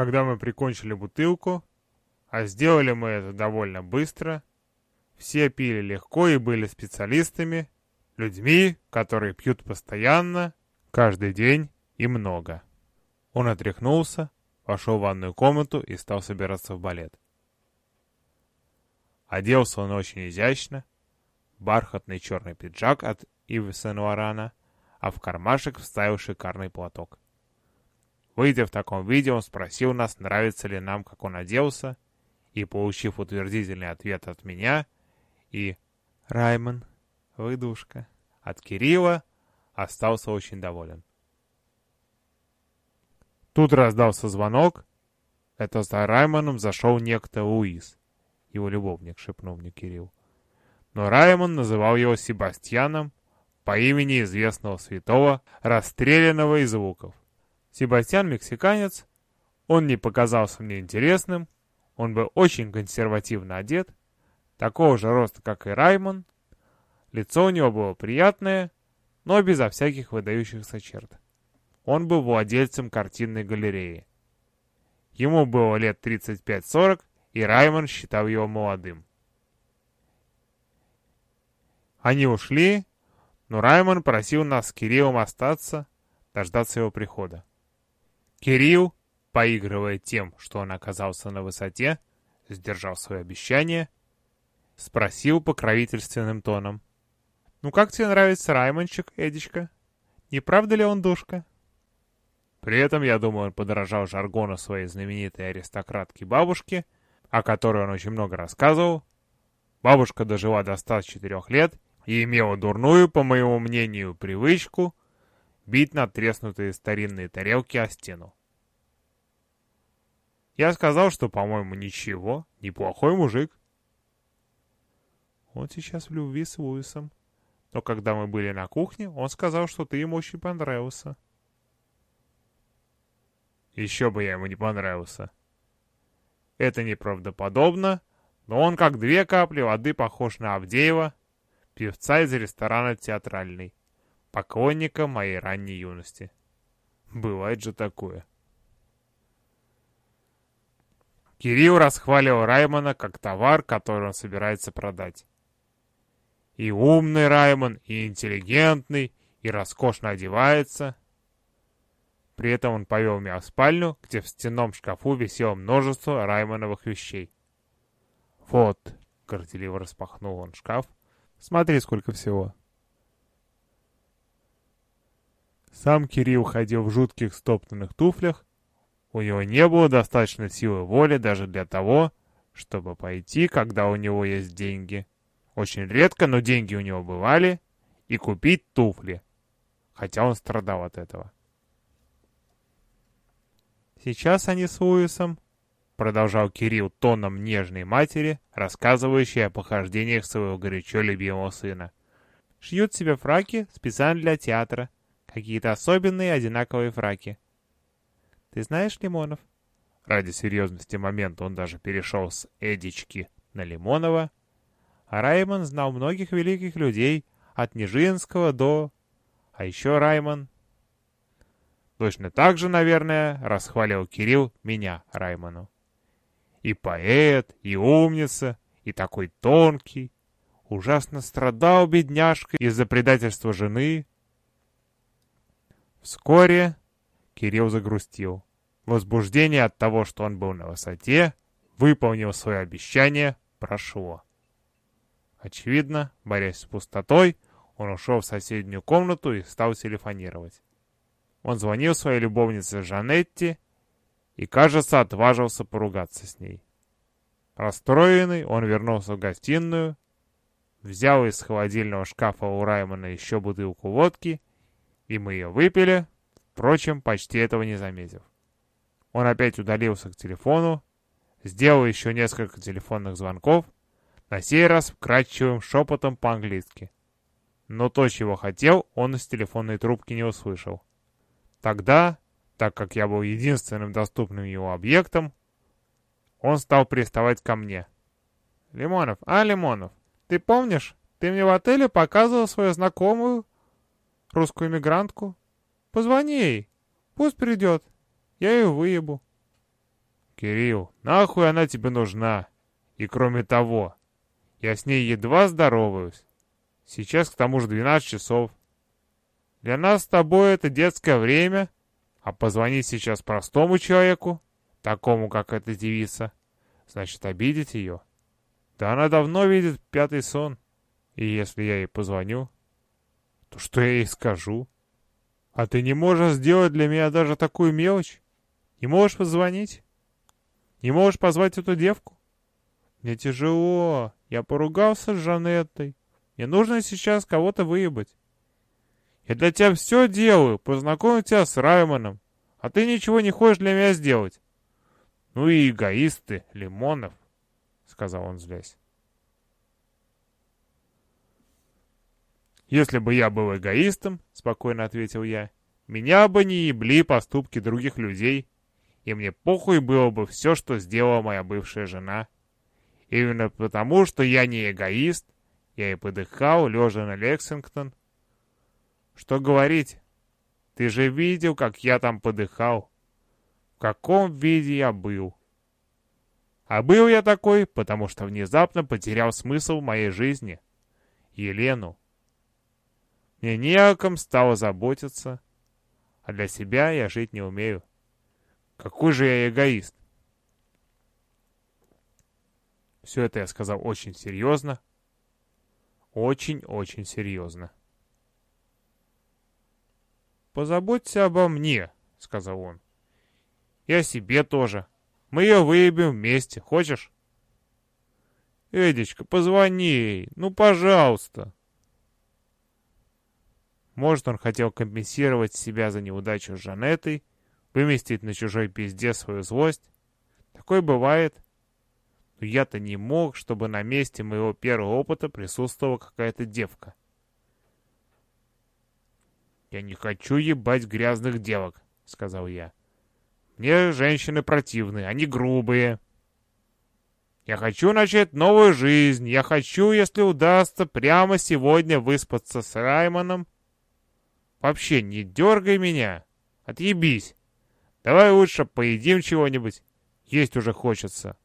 Когда мы прикончили бутылку, а сделали мы это довольно быстро, все пили легко и были специалистами, людьми, которые пьют постоянно, каждый день и много. Он отряхнулся, вошел в ванную комнату и стал собираться в балет. Оделся он очень изящно, бархатный черный пиджак от Ивы Сен-Лорана, а в кармашек вставил шикарный платок. Выйдя в таком виде, он спросил нас, нравится ли нам, как он оделся, и, получив утвердительный ответ от меня и «Раймон, выдушка» от Кирилла, остался очень доволен. Тут раздался звонок. Это за Раймоном зашел некто Луис. Его любовник, шепнул мне Кирилл. Но Раймон называл его Себастьяном по имени известного святого, расстрелянного из луков. Себастьян мексиканец, он не показался мне интересным, он был очень консервативно одет, такого же роста, как и Раймон. Лицо у него было приятное, но безо всяких выдающихся черт. Он был владельцем картинной галереи. Ему было лет 35-40, и Раймон считал его молодым. Они ушли, но Раймон просил нас с Кириллом остаться, дождаться его прихода. Кирилл поигрывая тем, что он оказался на высоте, сдержал свое обещание, спросил покровительственным тоном. «Ну как тебе нравится Раймончик, Эдичка? Не правда ли он душка?» При этом, я думаю, он подражал жаргону своей знаменитой аристократки бабушки, о которой он очень много рассказывал. Бабушка дожила до 104 лет и имела дурную, по моему мнению, привычку бить надтреснутые старинные тарелки о стену. Я сказал, что, по-моему, ничего, неплохой мужик. Он сейчас в любви с Луисом. Но когда мы были на кухне, он сказал, что ты ему очень понравился. Еще бы я ему не понравился. Это неправдоподобно, но он как две капли воды похож на Авдеева, певца из ресторана «Театральный», поклонника моей ранней юности. Бывает же такое. Кирилл расхваливал Раймона как товар, который он собирается продать. И умный Раймон, и интеллигентный, и роскошно одевается. При этом он повел меня в спальню, где в стенном шкафу висело множество Раймоновых вещей. «Вот», — горделиво распахнул он шкаф, — «смотри, сколько всего». Сам Кирилл ходил в жутких стоптанных туфлях, у него не было достаточно силы воли даже для того, чтобы пойти, когда у него есть деньги. Очень редко, но деньги у него бывали, и купить туфли, хотя он страдал от этого. Сейчас они с Луисом, продолжал Кирилл тоном нежной матери, рассказывающей о похождениях своего горячо любимого сына. Шьют себе фраки специально для театра, какие-то особенные одинаковые фраки. Ты знаешь Лимонов?» Ради серьезности момента он даже перешел с Эдички на Лимонова. А Раймон знал многих великих людей, от Нижинского до... А еще Раймон... Точно так же, наверное, расхвалил Кирилл меня, Раймону. И поэт, и умница, и такой тонкий. Ужасно страдал бедняжка из-за предательства жены. Вскоре Кирилл загрустил. Возбуждение от того, что он был на высоте, выполнил свое обещание, прошло. Очевидно, борясь с пустотой, он ушел в соседнюю комнату и стал телефонировать. Он звонил своей любовнице Жанетти и, кажется, отважился поругаться с ней. Расстроенный, он вернулся в гостиную, взял из холодильного шкафа у Раймона еще бутылку водки, и мы ее выпили, Впрочем, почти этого не заметив. Он опять удалился к телефону, сделал еще несколько телефонных звонков, на сей раз вкрадчивым шепотом по-английски. Но то, чего хотел, он из телефонной трубки не услышал. Тогда, так как я был единственным доступным его объектом, он стал приставать ко мне. «Лимонов, а, Лимонов, ты помнишь, ты мне в отеле показывал свою знакомую русскую иммигрантку?» Позвони ей. Пусть придет. Я ее выебу. Кирилл, нахуй она тебе нужна? И кроме того, я с ней едва здороваюсь. Сейчас к тому же 12 часов. Для нас с тобой это детское время, а позвонить сейчас простому человеку, такому, как эта девица, значит обидеть ее. Да она давно видит пятый сон. И если я ей позвоню, то что я ей скажу? А ты не можешь сделать для меня даже такую мелочь? Не можешь позвонить? Не можешь позвать эту девку? Мне тяжело. Я поругался с Жанеттой. Мне нужно сейчас кого-то выебать. Я для тебя все делаю, познакомить тебя с Раймоном. А ты ничего не хочешь для меня сделать. Ну и эгоист ты, Лимонов, сказал он злясь. Если бы я был эгоистом, спокойно ответил я, меня бы не ебли поступки других людей, и мне похуй было бы все, что сделала моя бывшая жена. Именно потому, что я не эгоист, я и подыхал, лежа на Лексингтон. Что говорить? Ты же видел, как я там подыхал. В каком виде я был. А был я такой, потому что внезапно потерял смысл моей жизни. Елену. Мне не о ком стало заботиться, а для себя я жить не умею. Какой же я эгоист. Все это я сказал очень серьезно. Очень-очень серьезно. «Позаботься обо мне», — сказал он. «И о себе тоже. Мы ее выебем вместе. Хочешь?» «Эдичка, позвони ей. Ну, пожалуйста». Может, он хотел компенсировать себя за неудачу с Жанетой, выместить на чужой пизде свою злость. Такое бывает. Но я-то не мог, чтобы на месте моего первого опыта присутствовала какая-то девка. «Я не хочу ебать грязных девок», — сказал я. «Мне женщины противны, они грубые. Я хочу начать новую жизнь. Я хочу, если удастся, прямо сегодня выспаться с Раймоном. Вообще не дергай меня. Отъебись. Давай лучше поедим чего-нибудь. Есть уже хочется».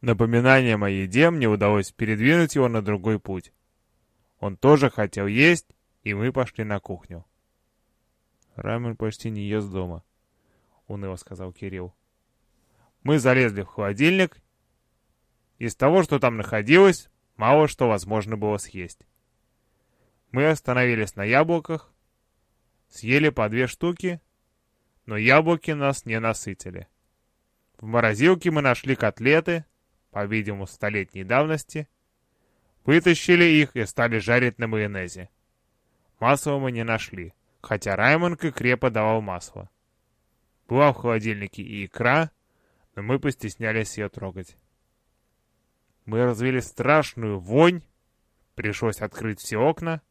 Напоминанием о еде мне удалось передвинуть его на другой путь. Он тоже хотел есть, и мы пошли на кухню. «Рамен почти не ест дома», — уныло сказал Кирилл. Мы залезли в холодильник. Из того, что там находилось, мало что возможно было съесть. Мы остановились на яблоках, съели по две штуки, но яблоки нас не насытили. В морозилке мы нашли котлеты — по-видимому, столетней давности, вытащили их и стали жарить на майонезе. Масла мы не нашли, хотя Раймонд и крепо давал масло. Была в холодильнике и икра, но мы постеснялись ее трогать. Мы развели страшную вонь, пришлось открыть все окна,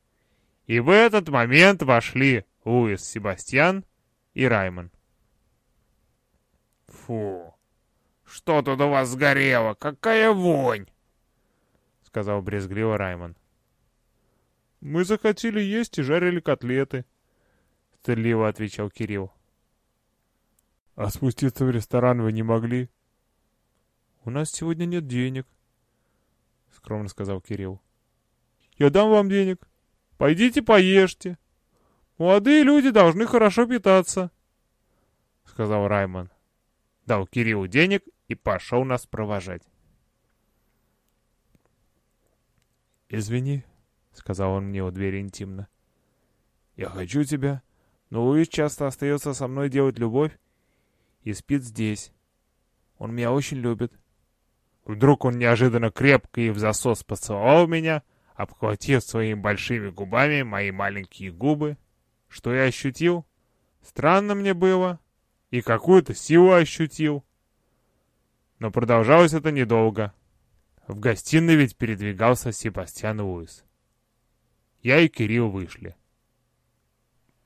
и в этот момент вошли Луис Себастьян и Раймон. «Фу!» «Что тут у вас сгорело? Какая вонь!» — сказал брезгливо Раймон. «Мы захотели есть и жарили котлеты», — стыдливо отвечал Кирилл. «А спуститься в ресторан вы не могли?» «У нас сегодня нет денег», — скромно сказал Кирилл. «Я дам вам денег. Пойдите поешьте. Молодые люди должны хорошо питаться», — сказал Раймон. Дал Кириллу денег и пошел нас провожать. «Извини», — сказал он мне у двери интимно. «Я хочу тебя, но Луис часто остается со мной делать любовь и спит здесь. Он меня очень любит». Вдруг он неожиданно крепко и в засос поцеловал меня, обхватив своими большими губами мои маленькие губы. Что я ощутил? Странно мне было. И какую-то силу ощутил. Но продолжалось это недолго. В гостиной ведь передвигался Себастьян Луис. Я и Кирилл вышли.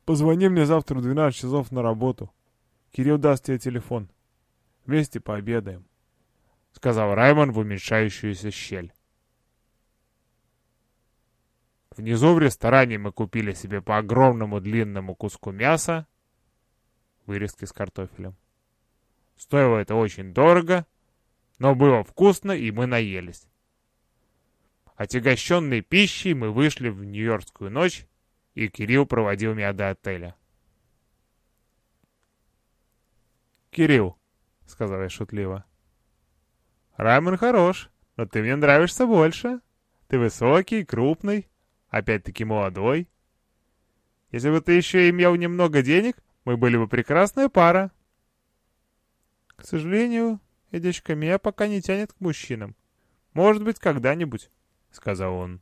«Позвони мне завтра в 12 часов на работу. Кирилл даст тебе телефон. Вместе пообедаем», — сказал Раймон в уменьшающуюся щель. Внизу в ресторане мы купили себе по огромному длинному куску мяса, вырезки с картофелем Стоило это очень дорого, но было вкусно, и мы наелись. Отягощенной пищей мы вышли в Нью-Йоркскую ночь, и Кирилл проводил меня до отеля. «Кирилл», — сказал я шутливо, — «рамен хорош, но ты мне нравишься больше. Ты высокий, крупный, опять-таки молодой. Если бы ты еще имел немного денег, мы были бы прекрасная пара». «К сожалению, Эдичка, меня пока не тянет к мужчинам. Может быть, когда-нибудь», — сказал он.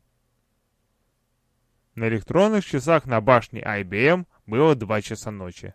На электронных часах на башне IBM было два часа ночи.